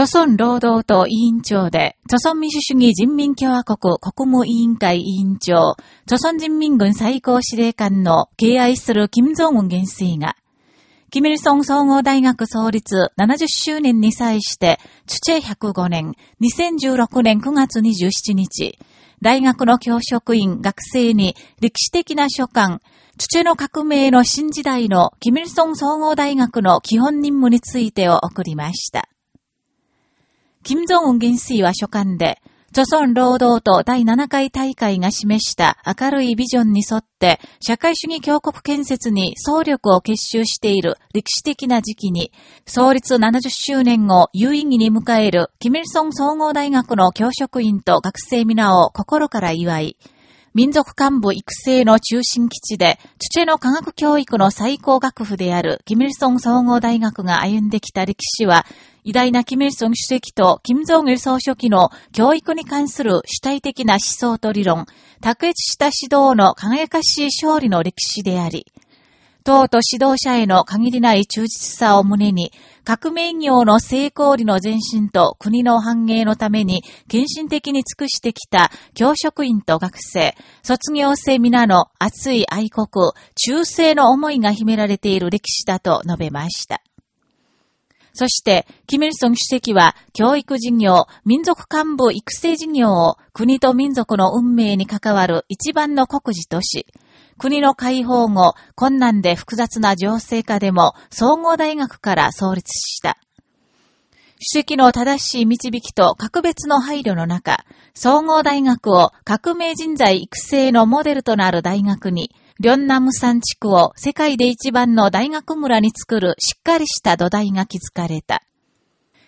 朝鮮労働党委員長で、朝鮮民主主義人民共和国国務委員会委員長、朝鮮人民軍最高司令官の敬愛する金正恩元帥が、キミルソン総合大学創立70周年に際して、チュチェ105年、2016年9月27日、大学の教職員、学生に歴史的な書簡、チュチェの革命の新時代のキミルソン総合大学の基本任務についてを送りました。金正恩元帥は書簡で、著村労働党第7回大会が示した明るいビジョンに沿って、社会主義強国建設に総力を結集している歴史的な時期に、創立70周年を有意義に迎える、キミルソン総合大学の教職員と学生皆を心から祝い、民族幹部育成の中心基地で、土の科学教育の最高学府である、キミルソン総合大学が歩んできた歴史は、偉大なキミルソン主席と金正義総書記の教育に関する主体的な思想と理論、卓越した指導の輝かしい勝利の歴史であり、党と指導者への限りない忠実さを胸に、革命業の成功裏の前進と国の繁栄のために献身的に尽くしてきた教職員と学生、卒業生皆の熱い愛国、忠誠の思いが秘められている歴史だと述べました。そして、キミルソン主席は、教育事業、民族幹部育成事業を国と民族の運命に関わる一番の国事とし、国の解放後、困難で複雑な情勢下でも、総合大学から創立した。主席の正しい導きと格別の配慮の中、総合大学を革命人材育成のモデルとなる大学に、リョンナム山地区を世界で一番の大学村に作るしっかりした土台が築かれた。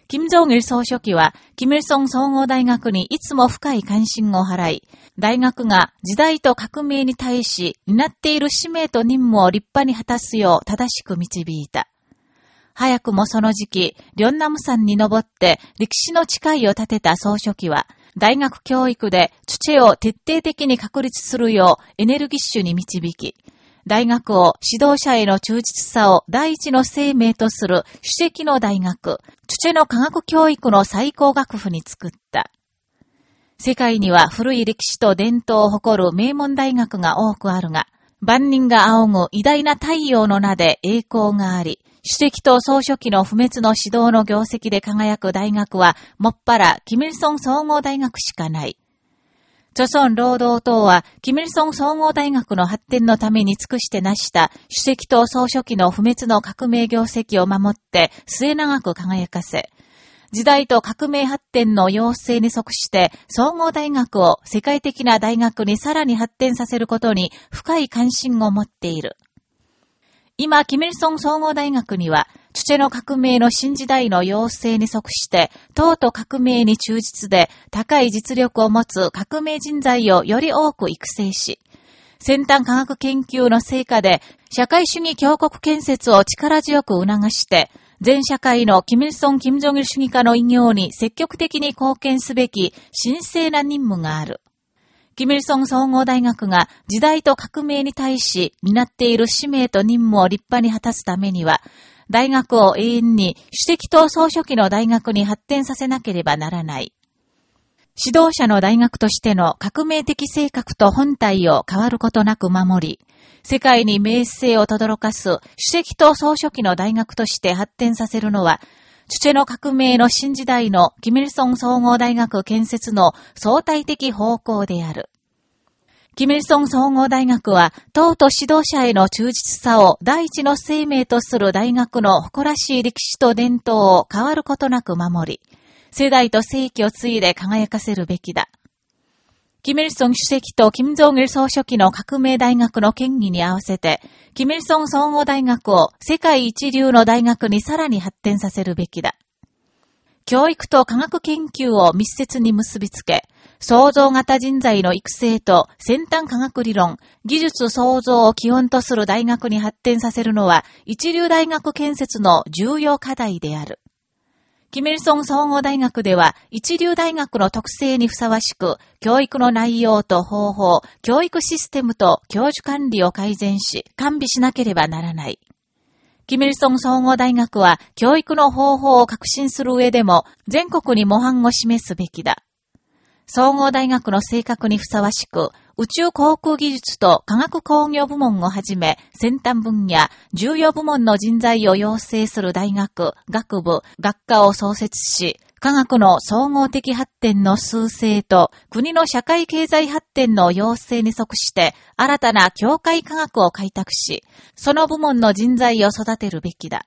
金正義総書記は、キム・ルソン総合大学にいつも深い関心を払い、大学が時代と革命に対し、担っている使命と任務を立派に果たすよう正しく導いた。早くもその時期、リョンナム山に登って歴史の誓いを立てた総書記は、大学教育でチュチェを徹底的に確立するようエネルギッシュに導き、大学を指導者への忠実さを第一の生命とする主席の大学、チュチェの科学教育の最高学府に作った。世界には古い歴史と伝統を誇る名門大学が多くあるが、万人が仰ぐ偉大な太陽の名で栄光があり、主席と総書記の不滅の指導の業績で輝く大学は、もっぱら、キミルソン総合大学しかない。朝鮮労働党は、キミルソン総合大学の発展のために尽くして成した主席と総書記の不滅の革命業績を守って末永く輝かせ、時代と革命発展の要請に即して総合大学を世界的な大学にさらに発展させることに深い関心を持っている。今、キミルソン総合大学には、チュチェの革命の新時代の要請に即して、党と革命に忠実で高い実力を持つ革命人材をより多く育成し、先端科学研究の成果で社会主義強国建設を力強く促して、全社会のキミルソン・キム・ジョギル主義家の偉業に積極的に貢献すべき神聖な任務がある。キミルソン総合大学が時代と革命に対し担っている使命と任務を立派に果たすためには、大学を永遠に主席と総書記の大学に発展させなければならない。指導者の大学としての革命的性格と本体を変わることなく守り、世界に名声を轟かす主席と総書記の大学として発展させるのは、チュチェの革命の新時代のキミルソン総合大学建設の相対的方向である。キミルソン総合大学は、党と指導者への忠実さを第一の生命とする大学の誇らしい歴史と伝統を変わることなく守り、世代と世紀を継いで輝かせるべきだ。キミルソン主席とキム・ジョンル総書記の革命大学の権威に合わせて、キミルソン総合大学を世界一流の大学にさらに発展させるべきだ。教育と科学研究を密接に結びつけ、創造型人材の育成と先端科学理論、技術創造を基本とする大学に発展させるのは一流大学建設の重要課題である。キメルソン総合大学では一流大学の特性にふさわしく、教育の内容と方法、教育システムと教授管理を改善し、完備しなければならない。キミルソン総合大学は教育の方法を革新する上でも全国に模範を示すべきだ。総合大学の性格にふさわしく、宇宙航空技術と科学工業部門をはじめ、先端分野、重要部門の人材を養成する大学、学部、学科を創設し、科学の総合的発展の数勢と国の社会経済発展の要請に即して新たな教会科学を開拓し、その部門の人材を育てるべきだ。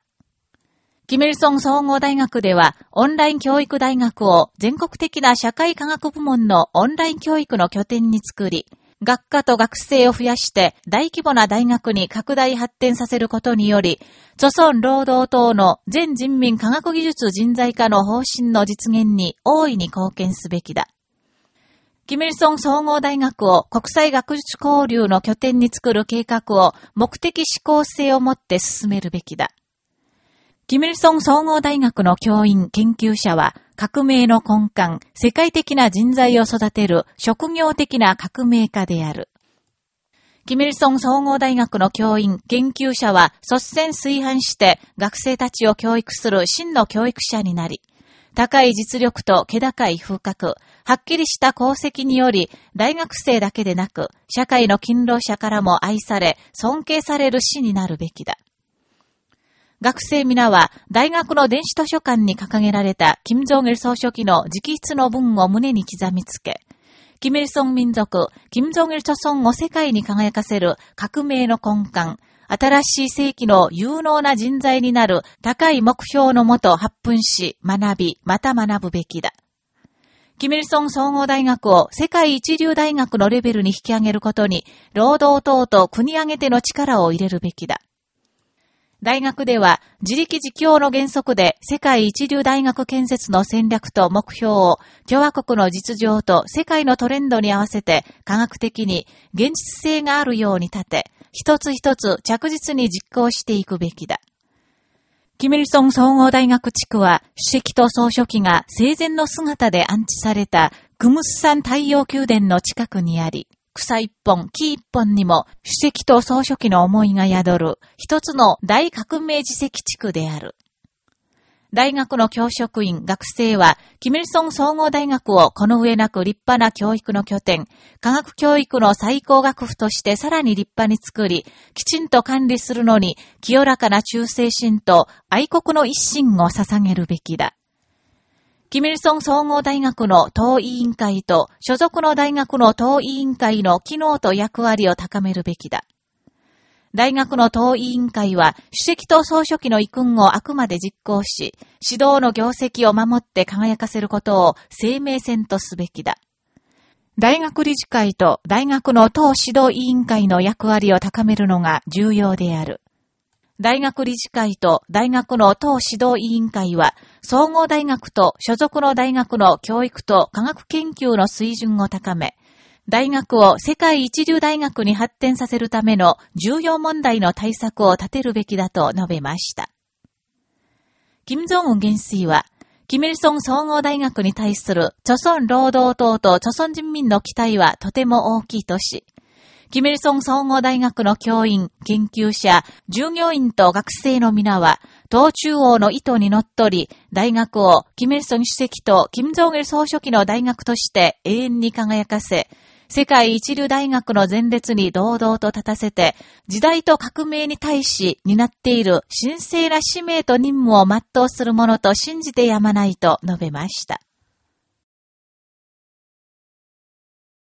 キメルソン総合大学では、オンライン教育大学を全国的な社会科学部門のオンライン教育の拠点に作り、学科と学生を増やして大規模な大学に拡大発展させることにより、著村労働党の全人民科学技術人材化の方針の実現に大いに貢献すべきだ。キミルソン総合大学を国際学術交流の拠点に作る計画を目的思考性を持って進めるべきだ。キミルソン総合大学の教員、研究者は、革命の根幹、世界的な人材を育てる職業的な革命家である。キミルソン総合大学の教員、研究者は率先炊飯して学生たちを教育する真の教育者になり、高い実力と気高い風格、はっきりした功績により、大学生だけでなく、社会の勤労者からも愛され、尊敬される死になるべきだ。学生皆は大学の電子図書館に掲げられた金正義総書記の直筆の文を胸に刻みつけ、キメルソン民族、金正義著村を世界に輝かせる革命の根幹、新しい世紀の有能な人材になる高い目標のもと発奮し、学び、また学ぶべきだ。キミルソン総合大学を世界一流大学のレベルに引き上げることに、労働党と国挙げての力を入れるべきだ。大学では自力自強の原則で世界一流大学建設の戦略と目標を共和国の実情と世界のトレンドに合わせて科学的に現実性があるように立て、一つ一つ着実に実行していくべきだ。キミルソン総合大学地区は、主席と総書記が生前の姿で安置されたクムスサン太陽宮殿の近くにあり、草一本、木一本にも、主席と総書記の思いが宿る、一つの大革命自責地区である。大学の教職員、学生は、キミルソン総合大学をこの上なく立派な教育の拠点、科学教育の最高学府としてさらに立派に作り、きちんと管理するのに、清らかな忠誠心と愛国の一心を捧げるべきだ。キミルソン総合大学の党委員会と所属の大学の党委員会の機能と役割を高めるべきだ。大学の党委員会は、主席と総書記の遺訓をあくまで実行し、指導の業績を守って輝かせることを生命線とすべきだ。大学理事会と大学の党指導委員会の役割を高めるのが重要である。大学理事会と大学の党指導委員会は、総合大学と所属の大学の教育と科学研究の水準を高め、大学を世界一流大学に発展させるための重要問題の対策を立てるべきだと述べました。金正恩元帥は、キミルソン総合大学に対する、著村労働党と著村人民の期待はとても大きいとし、キメルソン総合大学の教員、研究者、従業員と学生の皆は、党中央の意図にのっとり、大学をキメルソン主席と金正義総書記の大学として永遠に輝かせ、世界一流大学の前列に堂々と立たせて、時代と革命に対し担っている神聖な使命と任務を全うするものと信じてやまないと述べました。